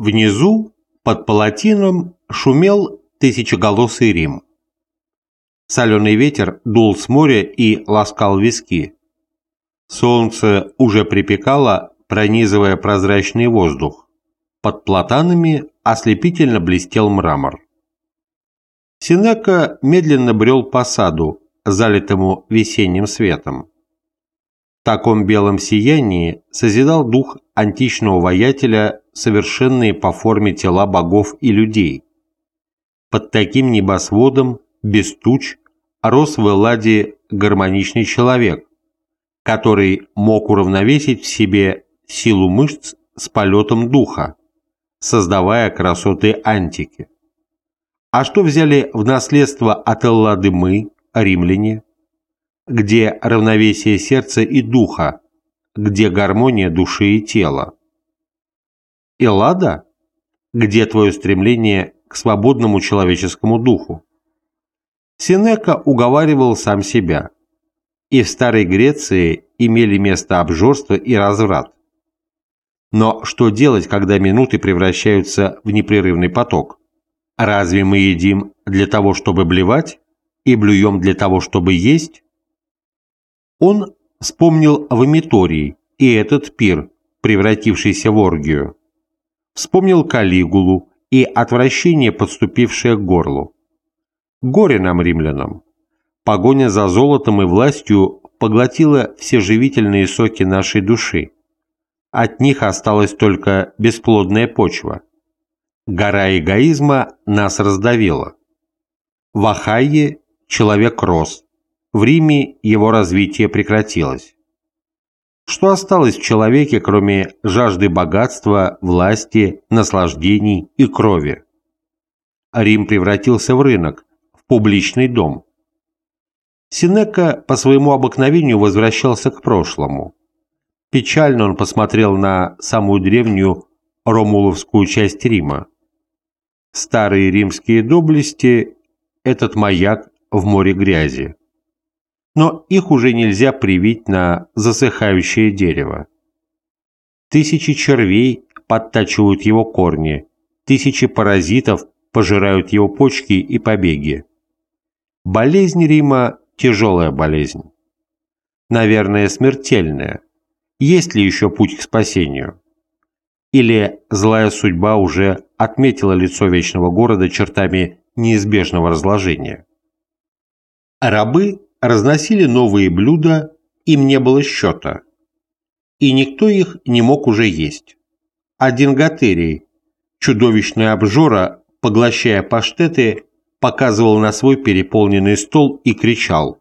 Внизу, под палатином, шумел тысячеголосый Рим. Соленый ветер дул с моря и ласкал виски. Солнце уже припекало, пронизывая прозрачный воздух. Под платанами ослепительно блестел мрамор. Синека медленно брел по саду, залитому весенним светом. Таком белом сиянии созидал дух античного воятеля совершенные по форме тела богов и людей. Под таким небосводом, без туч, рос в Элладе гармоничный человек, который мог уравновесить в себе силу мышц с полетом духа, создавая красоты антики. А что взяли в наследство от Эллады мы, римляне? Где равновесие сердца и духа, где гармония души и тела. Эллада, где твое стремление к свободному человеческому духу. Синека уговаривал сам себя. И в Старой Греции имели место обжорство и разврат. Но что делать, когда минуты превращаются в непрерывный поток? Разве мы едим для того, чтобы блевать, и блюем для того, чтобы есть? Он вспомнил в Эмитории и этот пир, превратившийся в оргию. Вспомнил Калигулу и отвращение, подступившее к горлу. Горе нам, римлянам! Погоня за золотом и властью поглотила все живительные соки нашей души. От них осталась только бесплодная почва. Гора эгоизма нас раздавила. В Ахайе человек рос, в Риме его развитие прекратилось. Что осталось в человеке, кроме жажды богатства, власти, наслаждений и крови? Рим превратился в рынок, в публичный дом. Синека по своему обыкновению возвращался к прошлому. Печально он посмотрел на самую древнюю ромуловскую часть Рима. Старые римские доблести – этот маяк в море грязи но их уже нельзя привить на засыхающее дерево. Тысячи червей подтачивают его корни, тысячи паразитов пожирают его почки и побеги. Болезнь Рима – тяжелая болезнь. Наверное, смертельная. Есть ли еще путь к спасению? Или злая судьба уже отметила лицо вечного города чертами неизбежного разложения? Рабы разносили новые блюда, им не было счета. И никто их не мог уже есть. Один Готерий, чудовищная обжора, поглощая паштеты, показывал на свой переполненный стол и кричал.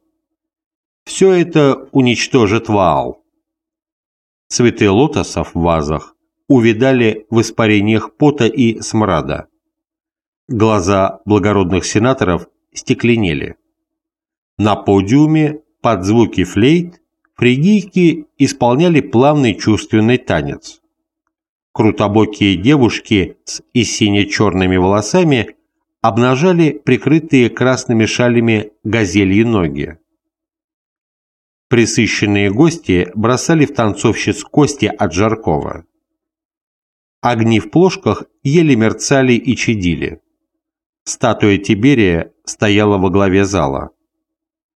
«Все это уничтожит Ваал». Цветы лотосов в вазах увидали в испарениях пота и смрада. Глаза благородных сенаторов стекленели. На подиуме под звуки флейт фригийки исполняли плавный чувственный танец. Крутобокие девушки с сине-черными волосами обнажали прикрытые красными шалями газельи ноги. Присыщенные гости бросали в танцовщиц кости от Жаркова. Огни в плошках еле мерцали и чадили. Статуя Тиберия стояла во главе зала.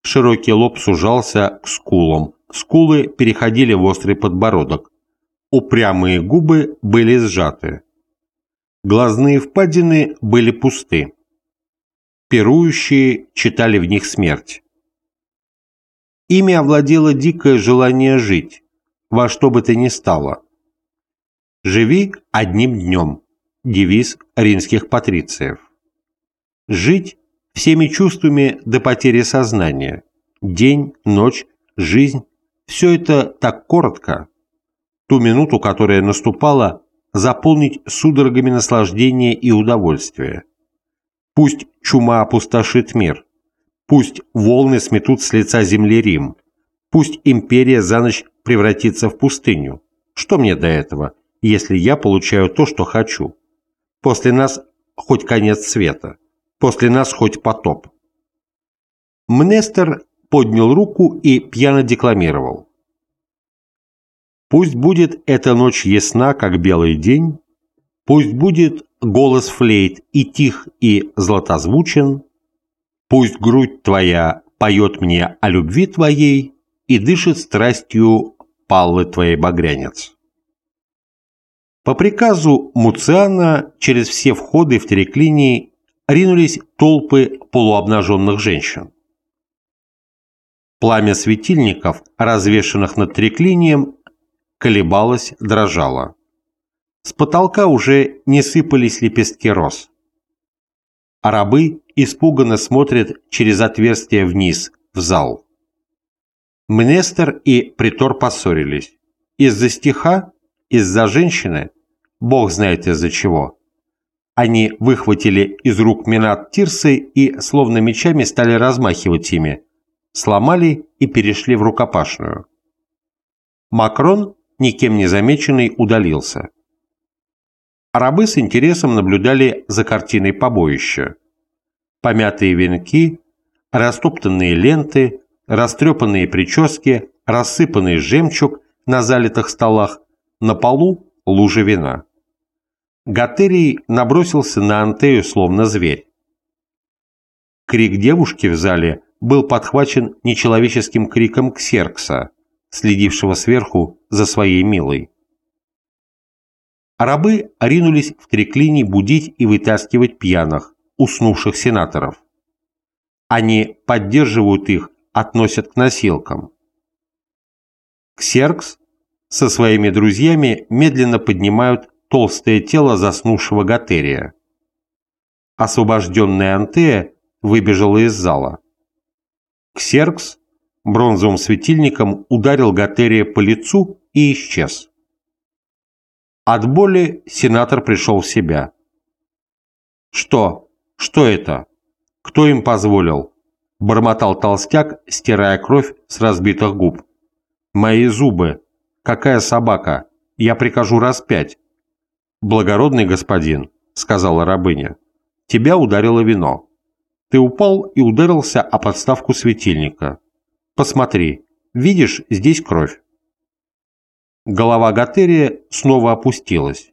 Широкий лоб сужался к скулам, скулы переходили в острый подбородок. Упрямые губы были сжаты. Глазные впадины были пусты. Пирующие читали в них смерть. Ими овладело дикое желание жить, во что бы то ни стало. «Живи одним днем» – девиз римских патрициев. Жить всеми чувствами до потери сознания. День, ночь, жизнь – все это так коротко. Ту минуту, которая наступала, заполнить судорогами наслаждения и удовольствия. Пусть чума опустошит мир, пусть волны сметут с лица земли Рим, пусть империя за ночь превратится в пустыню. Что мне до этого, если я получаю то, что хочу? После нас хоть конец света. После нас хоть потоп. Мнестер поднял руку и пьяно декламировал. Пусть будет эта ночь ясна, как белый день, Пусть будет голос флейт и тих, и златозвучен, Пусть грудь твоя поет мне о любви твоей И дышит страстью паллы твоей багрянец. По приказу Муциана через все входы в Тереклинии ринулись толпы полуобнаженных женщин. Пламя светильников, развешанных над треклинием, колебалось, дрожало. С потолка уже не сыпались лепестки роз. А рабы испуганно смотрят через отверстие вниз, в зал. Мнестер и Притор поссорились. Из-за стиха, из-за женщины, бог знает из-за чего. Они выхватили из рук Минат Тирсы и, словно мечами, стали размахивать ими, сломали и перешли в рукопашную. Макрон, никем не замеченный, удалился. Рабы с интересом наблюдали за картиной побоища. Помятые венки, растоптанные ленты, растрепанные прически, рассыпанный жемчуг на залитых столах, на полу лужа вина. Гатерий набросился на Антею словно зверь. Крик девушки в зале был подхвачен нечеловеческим криком Ксеркса, следившего сверху за своей милой. Рабы ринулись в треклине будить и вытаскивать пьяных, уснувших сенаторов. Они поддерживают их, относят к носилкам. Ксеркс со своими друзьями медленно поднимают толстое тело заснувшего Гатерия. Освобожденная Антея выбежала из зала. Ксеркс бронзовым светильником ударил Гатерия по лицу и исчез. От боли сенатор пришел в себя. «Что? Что это? Кто им позволил?» Бормотал толстяк, стирая кровь с разбитых губ. «Мои зубы! Какая собака! Я прикажу раз пять!» «Благородный господин», — сказала рабыня, — «тебя ударило вино. Ты упал и ударился о подставку светильника. Посмотри, видишь, здесь кровь». Голова Гатерия снова опустилась.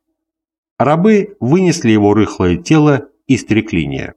Рабы вынесли его рыхлое тело из треклиния.